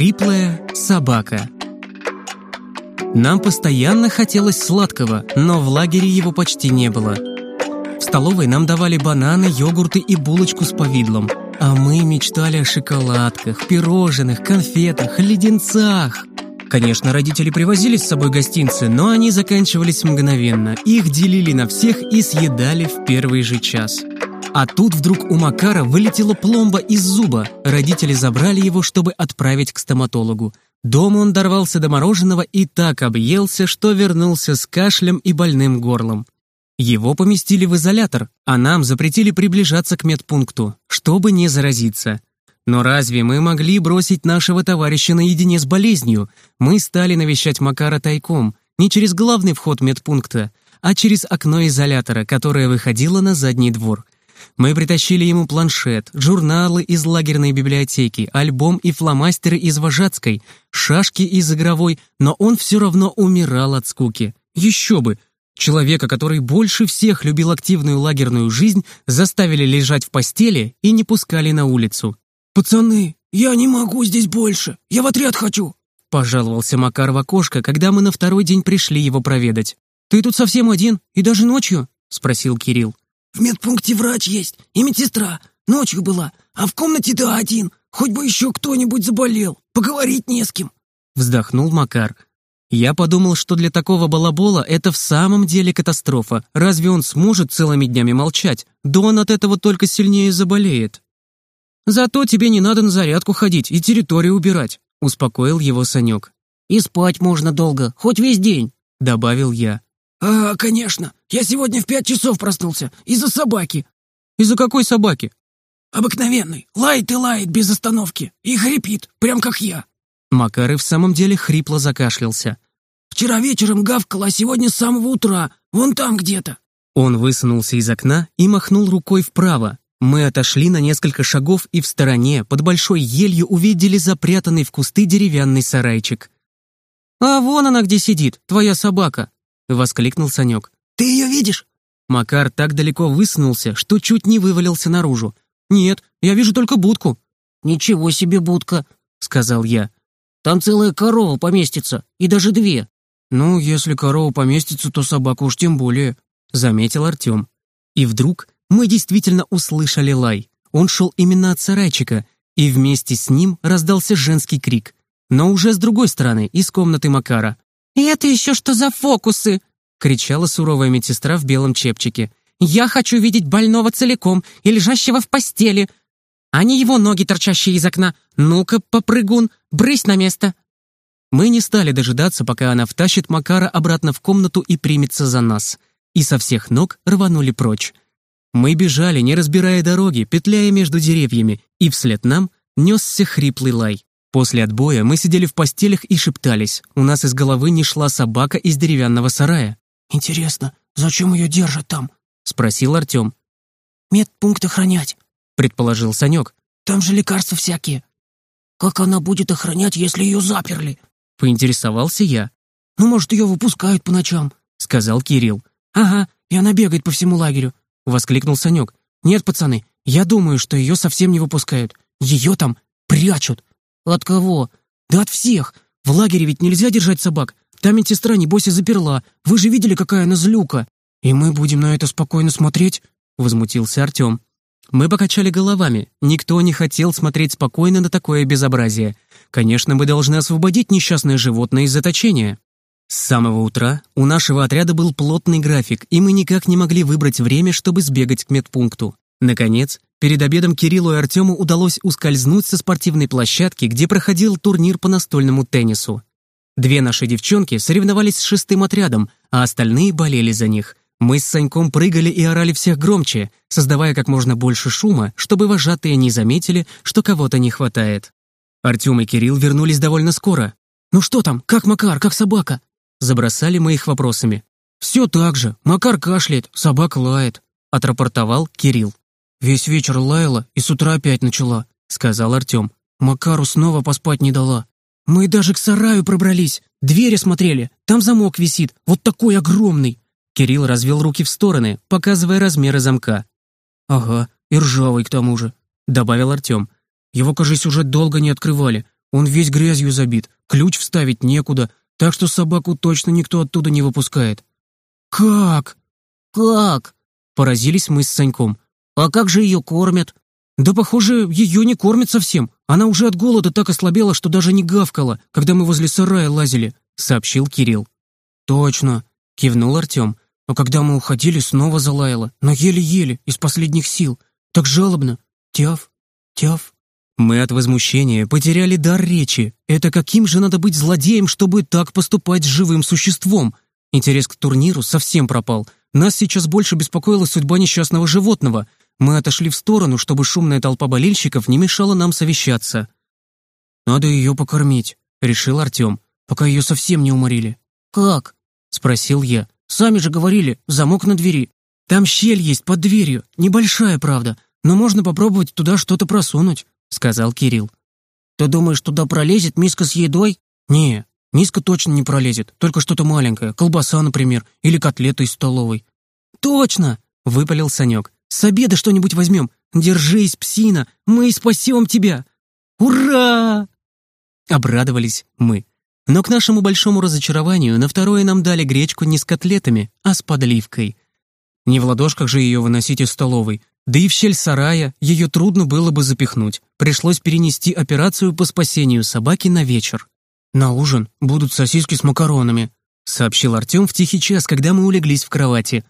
Хриплая собака. Нам постоянно хотелось сладкого, но в лагере его почти не было. В столовой нам давали бананы, йогурты и булочку с повидлом. А мы мечтали о шоколадках, пирожных, конфетах, леденцах. Конечно, родители привозили с собой гостинцы, но они заканчивались мгновенно. Их делили на всех и съедали в первый же час. А тут вдруг у Макара вылетела пломба из зуба. Родители забрали его, чтобы отправить к стоматологу. Дома он дорвался до мороженого и так объелся, что вернулся с кашлем и больным горлом. Его поместили в изолятор, а нам запретили приближаться к медпункту, чтобы не заразиться. Но разве мы могли бросить нашего товарища наедине с болезнью? Мы стали навещать Макара тайком, не через главный вход медпункта, а через окно изолятора, которое выходило на задний двор. Мы притащили ему планшет, журналы из лагерной библиотеки, альбом и фломастеры из вожатской, шашки из игровой, но он все равно умирал от скуки. Еще бы! Человека, который больше всех любил активную лагерную жизнь, заставили лежать в постели и не пускали на улицу. «Пацаны, я не могу здесь больше, я в отряд хочу!» Пожаловался Макар в окошко, когда мы на второй день пришли его проведать. «Ты тут совсем один, и даже ночью?» — спросил Кирилл. В медпункте врач есть и медсестра. Ночью была, а в комнате ты один. Хоть бы еще кто-нибудь заболел. Поговорить не с кем». Вздохнул Макар. Я подумал, что для такого балабола это в самом деле катастрофа. Разве он сможет целыми днями молчать? Да он от этого только сильнее заболеет. «Зато тебе не надо на зарядку ходить и территорию убирать», — успокоил его Санек. «И спать можно долго, хоть весь день», — добавил я. «А, конечно. Я сегодня в пять часов проснулся. Из-за собаки». «Из-за какой собаки?» «Обыкновенный. Лает и лает без остановки. И хрипит, прям как я». Макар и в самом деле хрипло закашлялся. «Вчера вечером гавкала, а сегодня с самого утра. Вон там где-то». Он высунулся из окна и махнул рукой вправо. Мы отошли на несколько шагов и в стороне, под большой елью, увидели запрятанный в кусты деревянный сарайчик. «А вон она где сидит, твоя собака!» — воскликнул Санек. «Ты ее видишь?» Макар так далеко высунулся, что чуть не вывалился наружу. «Нет, я вижу только будку». «Ничего себе будка», — сказал я. «Там целая корова поместится, и даже две». «Ну, если корова поместится, то собака уж тем более», — заметил Артем. И вдруг мы действительно услышали лай. Он шел именно от сарайчика, и вместе с ним раздался женский крик. Но уже с другой стороны, из комнаты Макара. «И это еще что за фокусы?» — кричала суровая медсестра в белом чепчике. «Я хочу видеть больного целиком и лежащего в постели, а не его ноги, торчащие из окна. Ну-ка, попрыгун, брысь на место!» Мы не стали дожидаться, пока она втащит Макара обратно в комнату и примется за нас. И со всех ног рванули прочь. Мы бежали, не разбирая дороги, петляя между деревьями, и вслед нам несся хриплый лай. После отбоя мы сидели в постелях и шептались. У нас из головы не шла собака из деревянного сарая. «Интересно, зачем ее держат там?» — спросил Артем. «Медпункт охранять», — предположил Санек. «Там же лекарства всякие. Как она будет охранять, если ее заперли?» — поинтересовался я. «Ну, может, ее выпускают по ночам», — сказал Кирилл. «Ага, и она бегает по всему лагерю», — воскликнул Санек. «Нет, пацаны, я думаю, что ее совсем не выпускают. Ее там прячут. «От кого?» «Да от всех! В лагере ведь нельзя держать собак. Там медсестра, небось, и заперла. Вы же видели, какая она злюка!» «И мы будем на это спокойно смотреть?» — возмутился Артем. Мы покачали головами. Никто не хотел смотреть спокойно на такое безобразие. Конечно, мы должны освободить несчастное животное из заточения. С самого утра у нашего отряда был плотный график, и мы никак не могли выбрать время, чтобы сбегать к медпункту. Наконец, перед обедом Кириллу и Артему удалось ускользнуть со спортивной площадки, где проходил турнир по настольному теннису. Две наши девчонки соревновались с шестым отрядом, а остальные болели за них. Мы с Саньком прыгали и орали всех громче, создавая как можно больше шума, чтобы вожатые не заметили, что кого-то не хватает. Артем и Кирилл вернулись довольно скоро. «Ну что там? Как Макар? Как собака?» Забросали мы их вопросами. «Все так же. Макар кашляет, собака лает», — отрапортовал Кирилл. «Весь вечер лаяла и с утра опять начала», — сказал Артем. «Макару снова поспать не дала. Мы даже к сараю пробрались, двери смотрели, там замок висит, вот такой огромный». Кирилл развел руки в стороны, показывая размеры замка. «Ага, и ржавый к тому же», — добавил Артем. «Его, кажись, уже долго не открывали. Он весь грязью забит, ключ вставить некуда, так что собаку точно никто оттуда не выпускает». «Как?» «Как?» — поразились мы с Саньком. «А как же ее кормят?» «Да, похоже, ее не кормят совсем. Она уже от голода так ослабела, что даже не гавкала, когда мы возле сарая лазили», — сообщил Кирилл. «Точно», — кивнул Артем. «А когда мы уходили, снова залаяла, но еле-еле, из последних сил. Так жалобно. Тяв, тяв». Мы от возмущения потеряли дар речи. Это каким же надо быть злодеем, чтобы так поступать с живым существом? Интерес к турниру совсем пропал. Нас сейчас больше беспокоила судьба несчастного животного. Мы отошли в сторону, чтобы шумная толпа болельщиков не мешала нам совещаться. «Надо ее покормить», — решил Артем, пока ее совсем не уморили. «Как?» — спросил я. «Сами же говорили, замок на двери. Там щель есть под дверью, небольшая, правда, но можно попробовать туда что-то просунуть», — сказал Кирилл. «Ты думаешь, туда пролезет миска с едой?» «Не, миска точно не пролезет, только что-то маленькое, колбаса, например, или котлета из столовой». «Точно!» — выпалил Санек. «С обеда что-нибудь возьмем. Держись, псина, мы спасем тебя!» «Ура!» Обрадовались мы. Но к нашему большому разочарованию на второе нам дали гречку не с котлетами, а с подливкой. Не в ладошках же ее выносить из столовой, да и в щель сарая ее трудно было бы запихнуть. Пришлось перенести операцию по спасению собаки на вечер. «На ужин будут сосиски с макаронами», — сообщил Артем в тихий час, когда мы улеглись в кровати.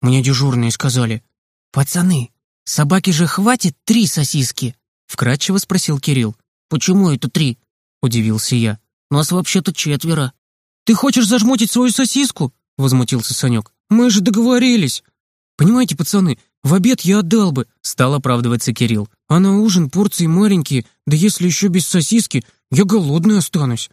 Мне дежурные сказали. «Пацаны, собаке же хватит три сосиски?» — вкратчиво спросил Кирилл. «Почему это три?» — удивился я. Нас вообще-то четверо». «Ты хочешь зажмотить свою сосиску?» — возмутился Санек. «Мы же договорились». «Понимаете, пацаны, в обед я отдал бы», — стал оправдываться Кирилл. «А на ужин порции маленькие, да если еще без сосиски, я голодный останусь».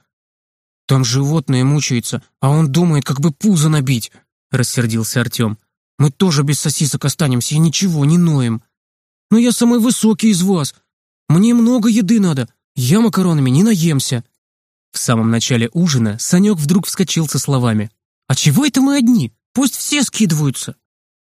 «Там животное мучается, а он думает, как бы пузо набить», — рассердился Артем. «Мы тоже без сосисок останемся и ничего, не ноем». «Но я самый высокий из вас. Мне много еды надо. Я макаронами не наемся». В самом начале ужина Санек вдруг вскочил со словами. «А чего это мы одни? Пусть все скидываются!»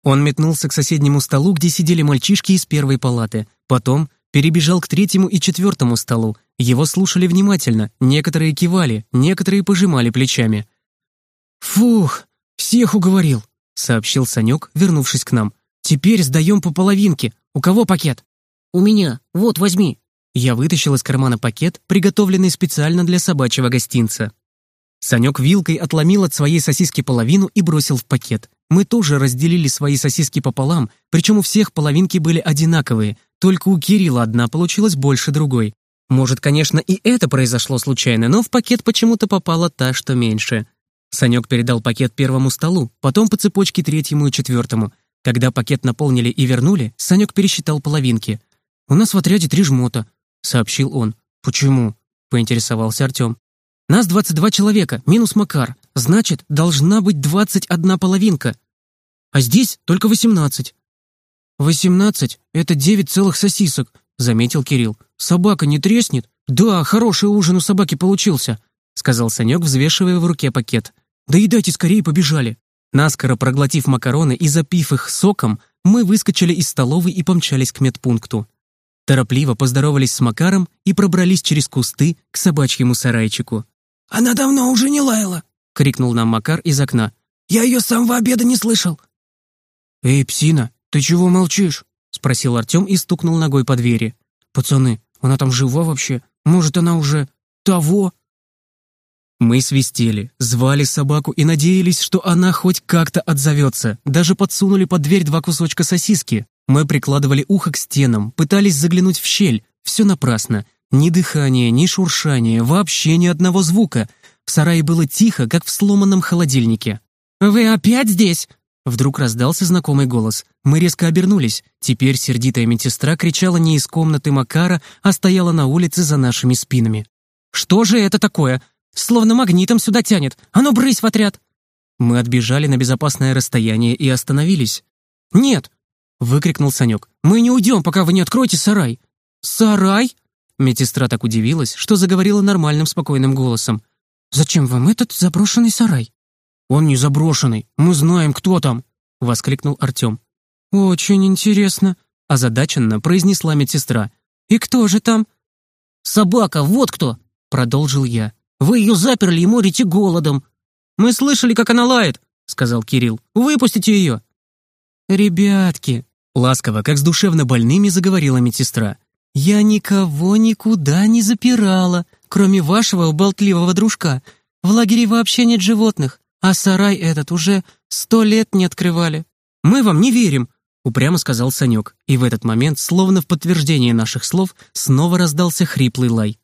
Он метнулся к соседнему столу, где сидели мальчишки из первой палаты. Потом перебежал к третьему и четвертому столу. Его слушали внимательно, некоторые кивали, некоторые пожимали плечами. «Фух, всех уговорил», — сообщил Санек, вернувшись к нам. «Теперь сдаем по половинке. У кого пакет?» «У меня. Вот, возьми», я вытащил из кармана пакет, приготовленный специально для собачьего гостинца. Санек вилкой отломил от своей сосиски половину и бросил в пакет. Мы тоже разделили свои сосиски пополам, причем у всех половинки были одинаковые, только у Кирилла одна получилась больше другой. Может, конечно, и это произошло случайно, но в пакет почему-то попала та, что меньше. Санек передал пакет первому столу, потом по цепочке третьему и четвертому. Когда пакет наполнили и вернули, Санек пересчитал половинки. «У нас в отряде три жмота сообщил он. «Почему?» — поинтересовался Артем. «Нас 22 человека, минус Макар. Значит, должна быть 21 половинка. А здесь только 18». «Восемнадцать — это девять целых сосисок», — заметил Кирилл. «Собака не треснет?» «Да, хороший ужин у собаки получился», — сказал Санек, взвешивая в руке пакет. «Да едайте скорее, побежали». Наскоро проглотив макароны и запив их соком, мы выскочили из столовой и помчались к медпункту. Торопливо поздоровались с Макаром и пробрались через кусты к собачьему сарайчику. «Она давно уже не лаяла!» — крикнул нам Макар из окна. «Я ее с самого обеда не слышал!» «Эй, псина, ты чего молчишь?» — спросил Артем и стукнул ногой по двери. «Пацаны, она там жива вообще? Может, она уже... того?» Мы свистели, звали собаку и надеялись, что она хоть как-то отзовется. Даже подсунули под дверь два кусочка сосиски. Мы прикладывали ухо к стенам, пытались заглянуть в щель. Все напрасно. Ни дыхания, ни шуршания, вообще ни одного звука. В сарае было тихо, как в сломанном холодильнике. «Вы опять здесь?» Вдруг раздался знакомый голос. Мы резко обернулись. Теперь сердитая медсестра кричала не из комнаты Макара, а стояла на улице за нашими спинами. «Что же это такое? Словно магнитом сюда тянет. А ну, брысь в отряд!» Мы отбежали на безопасное расстояние и остановились. «Нет, выкрикнул Санек. «Мы не уйдем, пока вы не откроете сарай!» «Сарай?» Медсестра так удивилась, что заговорила нормальным спокойным голосом. «Зачем вам этот заброшенный сарай?» «Он не заброшенный, мы знаем, кто там!» — воскликнул Артем. «Очень интересно», — озадаченно произнесла медсестра. «И кто же там?» «Собака, вот кто!» продолжил я. «Вы ее заперли и морите голодом». «Мы слышали, как она лает», — сказал Кирилл. «Выпустите ее». «Ребятки», — ласково, как с душевно больными, заговорила медсестра. «Я никого никуда не запирала, кроме вашего болтливого дружка. В лагере вообще нет животных, а сарай этот уже сто лет не открывали». «Мы вам не верим», — упрямо сказал Санек. И в этот момент, словно в подтверждение наших слов, снова раздался хриплый лай.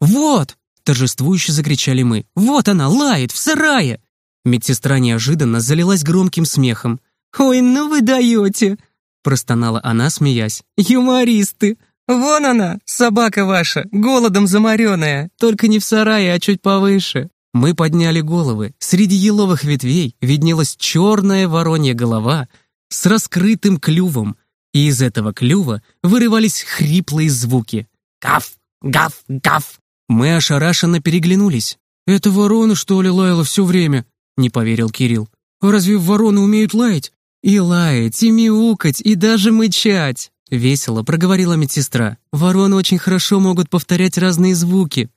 «Вот!» — торжествующе закричали мы. «Вот она, лает, в сарае!» Медсестра неожиданно залилась громким смехом. «Ой, ну вы даете!» — простонала она, смеясь. «Юмористы! Вон она, собака ваша, голодом заморенная, только не в сарае, а чуть повыше». Мы подняли головы. Среди еловых ветвей виднелась черная воронья голова с раскрытым клювом, и из этого клюва вырывались хриплые звуки. «Гав! Гав! Гав!» Мы ошарашенно переглянулись. «Это ворона, что ли, лаяла все время?» — не поверил Кирилл. «А разве вороны умеют лаять?» «И лаять, и мяукать, и даже мычать!» — весело проговорила медсестра. «Вороны очень хорошо могут повторять разные звуки».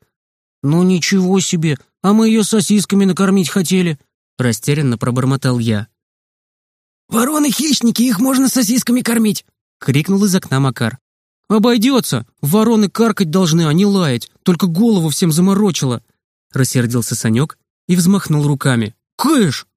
«Ну ничего себе! А мы ее сосисками накормить хотели!» — растерянно пробормотал я. «Вороны-хищники, их можно сосисками кормить!» — крикнул из окна Макар. «Обойдется! Вороны каркать должны, а не лаять, только голову всем заморочило!» Рассердился Санек и взмахнул руками. «Кыш!»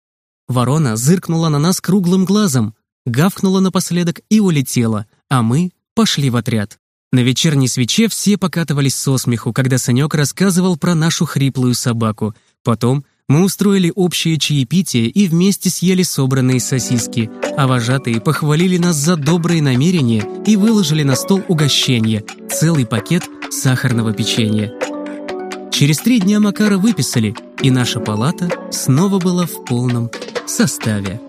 Ворона зыркнула на нас круглым глазом, гавкнула напоследок и улетела, а мы пошли в отряд. На вечерней свече все покатывались со смеху, когда Санек рассказывал про нашу хриплую собаку. Потом мы устроили общее чаепитие и вместе съели собранные сосиски, а вожатые похвалили нас за добрые намерения и выложили на стол угощение – целый пакет сахарного печенья. Через три дня Макара выписали, и наша палата снова была в полном составе.